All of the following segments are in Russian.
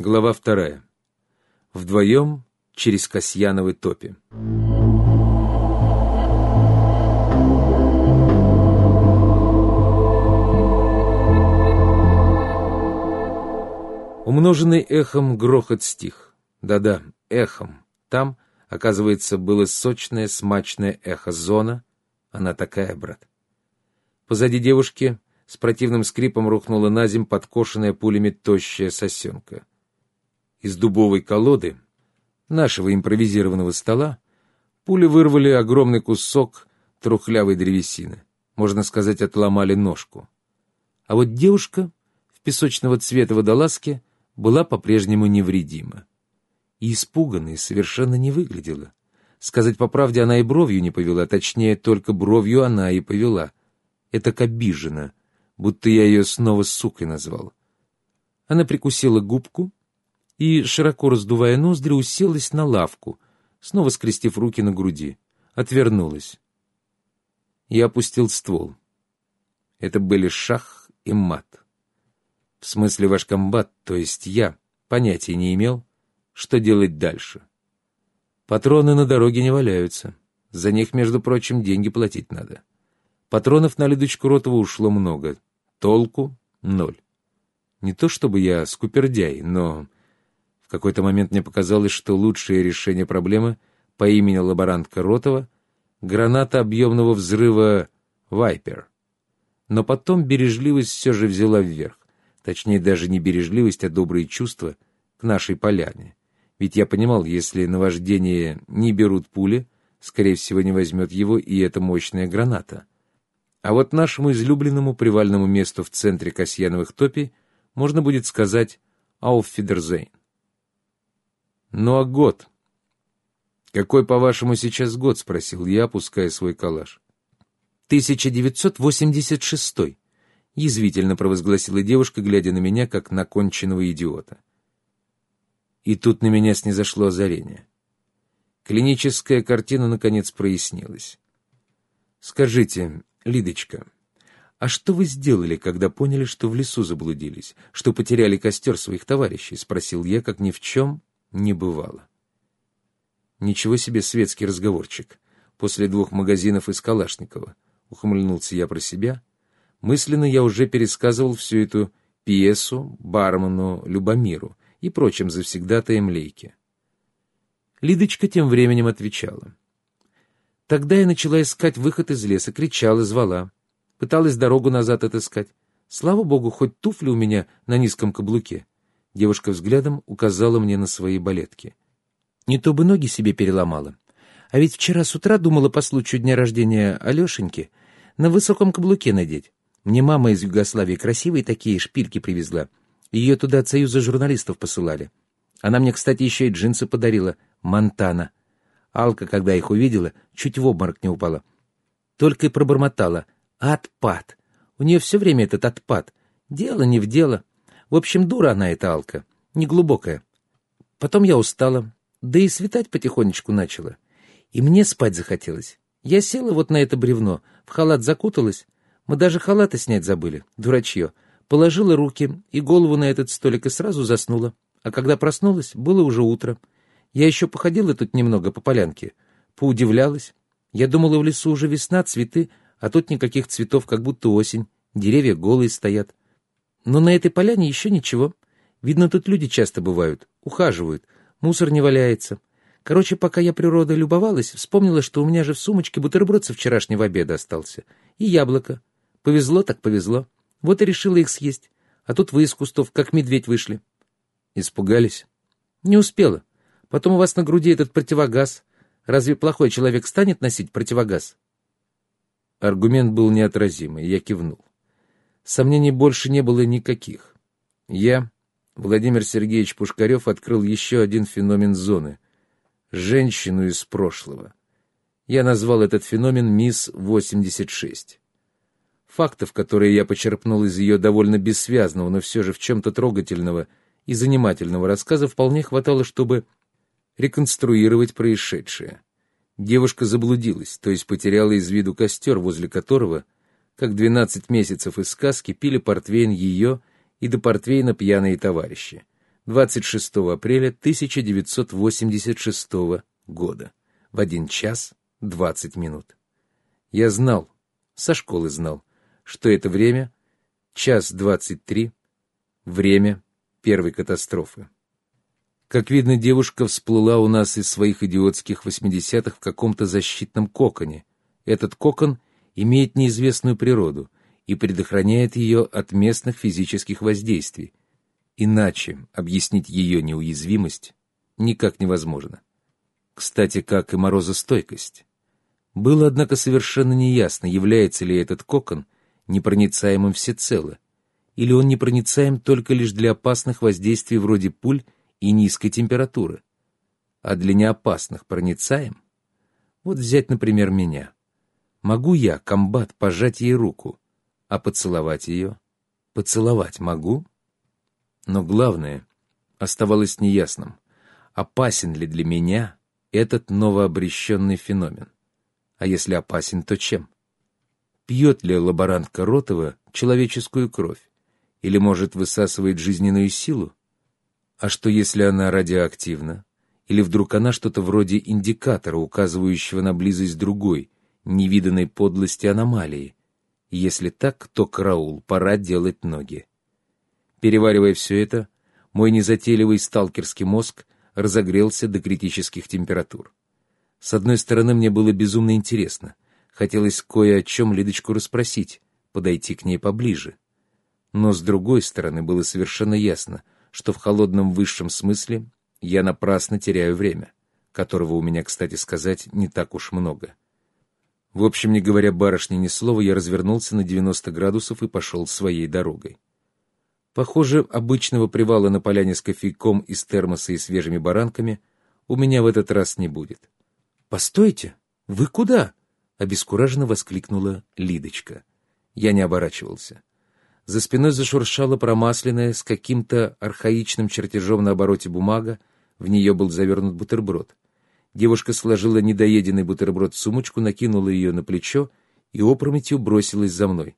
Глава вторая. Вдвоем через Касьяновы топи. Умноженный эхом грохот стих. Да-да, эхом. Там, оказывается, было сочное, смачное эхо зона. Она такая, брат. Позади девушки с противным скрипом рухнула на земь подкошенная пулями тощая сосенка. Из дубовой колоды, нашего импровизированного стола, пули вырвали огромный кусок трухлявой древесины. Можно сказать, отломали ножку. А вот девушка в песочного цвета водолазке была по-прежнему невредима. И испуганной совершенно не выглядела. Сказать по правде, она и бровью не повела, точнее, только бровью она и повела. Это обижена, будто я ее снова сукой назвал. Она прикусила губку, и, широко раздувая ноздри, уселась на лавку, снова скрестив руки на груди. Отвернулась. Я опустил ствол. Это были шах и мат. В смысле ваш комбат, то есть я, понятия не имел, что делать дальше. Патроны на дороге не валяются. За них, между прочим, деньги платить надо. Патронов на Лидочку Ротова ушло много. Толку — ноль. Не то чтобы я скупердяй, но какой-то момент мне показалось, что лучшее решение проблемы по имени лаборантка Ротова — граната объемного взрыва «Вайпер». Но потом бережливость все же взяла вверх. Точнее, даже не бережливость, а добрые чувства к нашей поляне. Ведь я понимал, если наваждение не берут пули, скорее всего, не возьмет его и эта мощная граната. А вот нашему излюбленному привальному месту в центре Касьяновых топий можно будет сказать «Ауффидерзейн». «Ну а год?» «Какой, по-вашему, сейчас год?» — спросил я, опуская свой калаш. «1986-й», — язвительно провозгласила девушка, глядя на меня, как на конченного идиота. И тут на меня снизошло озарение. Клиническая картина, наконец, прояснилась. «Скажите, Лидочка, а что вы сделали, когда поняли, что в лесу заблудились, что потеряли костер своих товарищей?» — спросил я, как ни в чем не бывало. Ничего себе светский разговорчик. После двух магазинов из Калашникова. Ухмыльнулся я про себя. Мысленно я уже пересказывал всю эту пьесу бармену Любомиру и прочим завсегдатаем лейки. Лидочка тем временем отвечала. Тогда я начала искать выход из леса, кричала, звала. Пыталась дорогу назад отыскать. Слава богу, хоть туфли у меня на низком каблуке. Девушка взглядом указала мне на свои балетки. Не то бы ноги себе переломала. А ведь вчера с утра думала по случаю дня рождения Алешеньки на высоком каблуке надеть. Мне мама из Югославии красивые такие шпильки привезла. Ее туда от Союза журналистов посылали. Она мне, кстати, еще и джинсы подарила. Монтана. Алка, когда их увидела, чуть в обморок не упала. Только и пробормотала. Отпад. У нее все время этот отпад. Дело не в дело. В общем, дура она эта Алка, неглубокая. Потом я устала, да и светать потихонечку начала. И мне спать захотелось. Я села вот на это бревно, в халат закуталась. Мы даже халаты снять забыли, дурачье. Положила руки и голову на этот столик и сразу заснула. А когда проснулась, было уже утро. Я еще походила тут немного по полянке, поудивлялась. Я думала, в лесу уже весна, цветы, а тут никаких цветов, как будто осень. Деревья голые стоят. Но на этой поляне еще ничего. Видно, тут люди часто бывают, ухаживают, мусор не валяется. Короче, пока я природой любовалась, вспомнила, что у меня же в сумочке бутерброд со вчерашнего обеда остался. И яблоко. Повезло так повезло. Вот и решила их съесть. А тут вы из кустов, как медведь, вышли. Испугались? Не успела. Потом у вас на груди этот противогаз. Разве плохой человек станет носить противогаз? Аргумент был неотразимый, я кивнул. Сомнений больше не было никаких. Я, Владимир Сергеевич Пушкарев, открыл еще один феномен зоны — женщину из прошлого. Я назвал этот феномен «Мисс-86». Фактов, которые я почерпнул из ее довольно бессвязного, но все же в чем-то трогательного и занимательного рассказа, вполне хватало, чтобы реконструировать происшедшее. Девушка заблудилась, то есть потеряла из виду костер, возле которого — как двенадцать месяцев из сказки пили портвейн ее и до портвейна пьяные товарищи. 26 апреля 1986 года, в 1 час 20 минут. Я знал, со школы знал, что это время — час 23, время первой катастрофы. Как видно, девушка всплыла у нас из своих идиотских 80-х в каком-то защитном коконе. Этот кокон имеет неизвестную природу и предохраняет ее от местных физических воздействий, Иначе объяснить ее неуязвимость никак невозможно. Кстати, как и морозостойкость. Было, однако, совершенно неясно, является ли этот кокон непроницаемым всецело, или он непроницаем только лишь для опасных воздействий вроде пуль и низкой температуры, а для неопасных проницаем. Вот взять, например, меня. Могу я, комбат, пожать ей руку, а поцеловать ее? Поцеловать могу? Но главное оставалось неясным, опасен ли для меня этот новообрещенный феномен. А если опасен, то чем? Пьет ли лаборантка Ротова человеческую кровь? Или, может, высасывает жизненную силу? А что, если она радиоактивна? Или вдруг она что-то вроде индикатора, указывающего на близость другой, невиданной подлости аномалии? Если так, то караул, пора делать ноги. Переваривая все это, мой незатейливый сталкерский мозг разогрелся до критических температур. С одной стороны, мне было безумно интересно. Хотелось кое о чем Лидочку расспросить, подойти к ней поближе. Но с другой стороны, было совершенно ясно, что в холодном высшем смысле я напрасно теряю время, которого у меня, кстати сказать, не так уж много. В общем, не говоря барышне ни слова, я развернулся на 90 градусов и пошел своей дорогой. Похоже, обычного привала на поляне с кофейком из термоса и свежими баранками у меня в этот раз не будет. «Постойте! Вы куда?» — обескураженно воскликнула Лидочка. Я не оборачивался. За спиной зашуршала промасленная с каким-то архаичным чертежом на обороте бумага, в нее был завернут бутерброд. Девушка сложила недоеденный бутерброд в сумочку, накинула ее на плечо и опрометью бросилась за мной.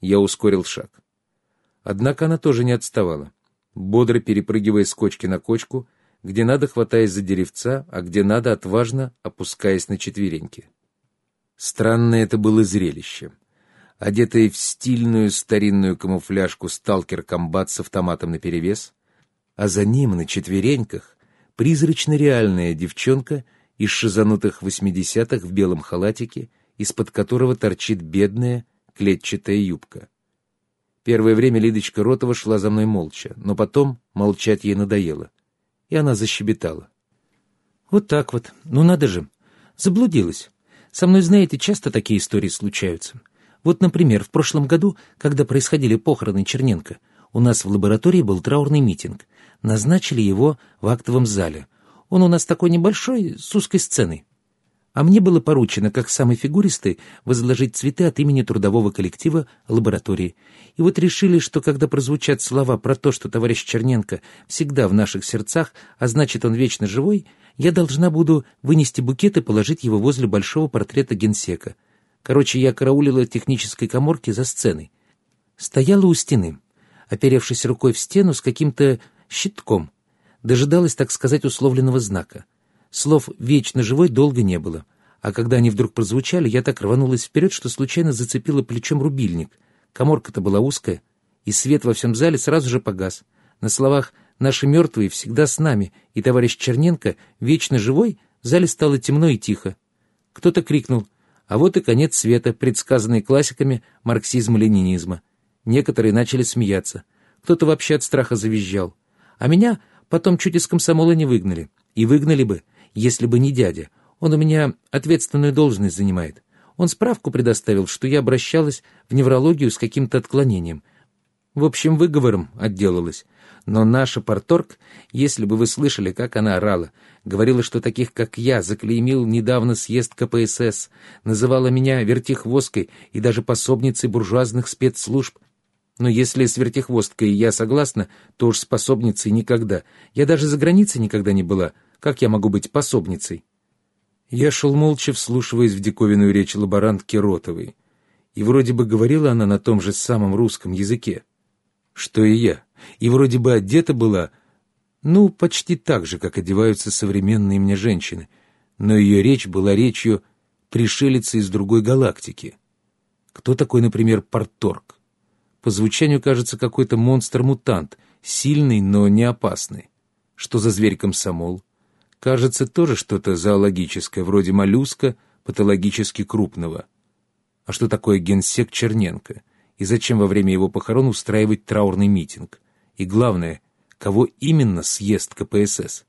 Я ускорил шаг. Однако она тоже не отставала, бодро перепрыгивая с кочки на кочку, где надо хватаясь за деревца, а где надо отважно опускаясь на четвереньки. Странное это было зрелище. Одетый в стильную старинную камуфляжку сталкер-комбат с автоматом наперевес, а за ним на четвереньках призрачно-реальная девчонка из шизанутых восьмидесятых в белом халатике, из-под которого торчит бедная клетчатая юбка. Первое время Лидочка Ротова шла за мной молча, но потом молчать ей надоело, и она защебетала. «Вот так вот, ну надо же, заблудилась. Со мной, знаете, часто такие истории случаются. Вот, например, в прошлом году, когда происходили похороны Черненко, у нас в лаборатории был траурный митинг. Назначили его в актовом зале. Он у нас такой небольшой, с узкой сценой. А мне было поручено, как самый фигуристый, возложить цветы от имени трудового коллектива лаборатории. И вот решили, что когда прозвучат слова про то, что товарищ Черненко всегда в наших сердцах, а значит, он вечно живой, я должна буду вынести букет и положить его возле большого портрета генсека. Короче, я караулила технической коморки за сценой. Стояла у стены, оперевшись рукой в стену с каким-то щитком. Дожидалась, так сказать, условленного знака — Слов «вечно живой» долго не было, а когда они вдруг прозвучали, я так рванулась вперед, что случайно зацепила плечом рубильник. Коморка-то была узкая, и свет во всем зале сразу же погас. На словах «наши мертвые всегда с нами» и товарищ Черненко «вечно живой» в зале стало темно и тихо. Кто-то крикнул «А вот и конец света, предсказанный классиками марксизма-ленинизма». Некоторые начали смеяться. Кто-то вообще от страха завизжал. А меня потом чуть из комсомола не выгнали. И выгнали бы, если бы не дядя. Он у меня ответственную должность занимает. Он справку предоставил, что я обращалась в неврологию с каким-то отклонением. В общем, выговором отделалась. Но наша порторг, если бы вы слышали, как она орала, говорила, что таких, как я, заклеймил недавно съезд КПСС, называла меня вертихвосткой и даже пособницей буржуазных спецслужб. Но если с вертихвосткой я согласна, то уж способницей никогда. Я даже за границей никогда не была. Как я могу быть пособницей? Я шел молча, вслушиваясь в диковинную речь лаборантки Ротовой. И вроде бы говорила она на том же самом русском языке, что и я. И вроде бы одета была Ну, почти так же, как одеваются современные мне женщины. Но ее речь была речью пришелицы из другой галактики. Кто такой, например, Порторг? По звучанию кажется какой-то монстр-мутант, сильный, но не опасный. Что за зверь-комсомол? Кажется, тоже что-то зоологическое, вроде моллюска, патологически крупного. А что такое генсек Черненко? И зачем во время его похорон устраивать траурный митинг? И главное, кого именно съест КПСС?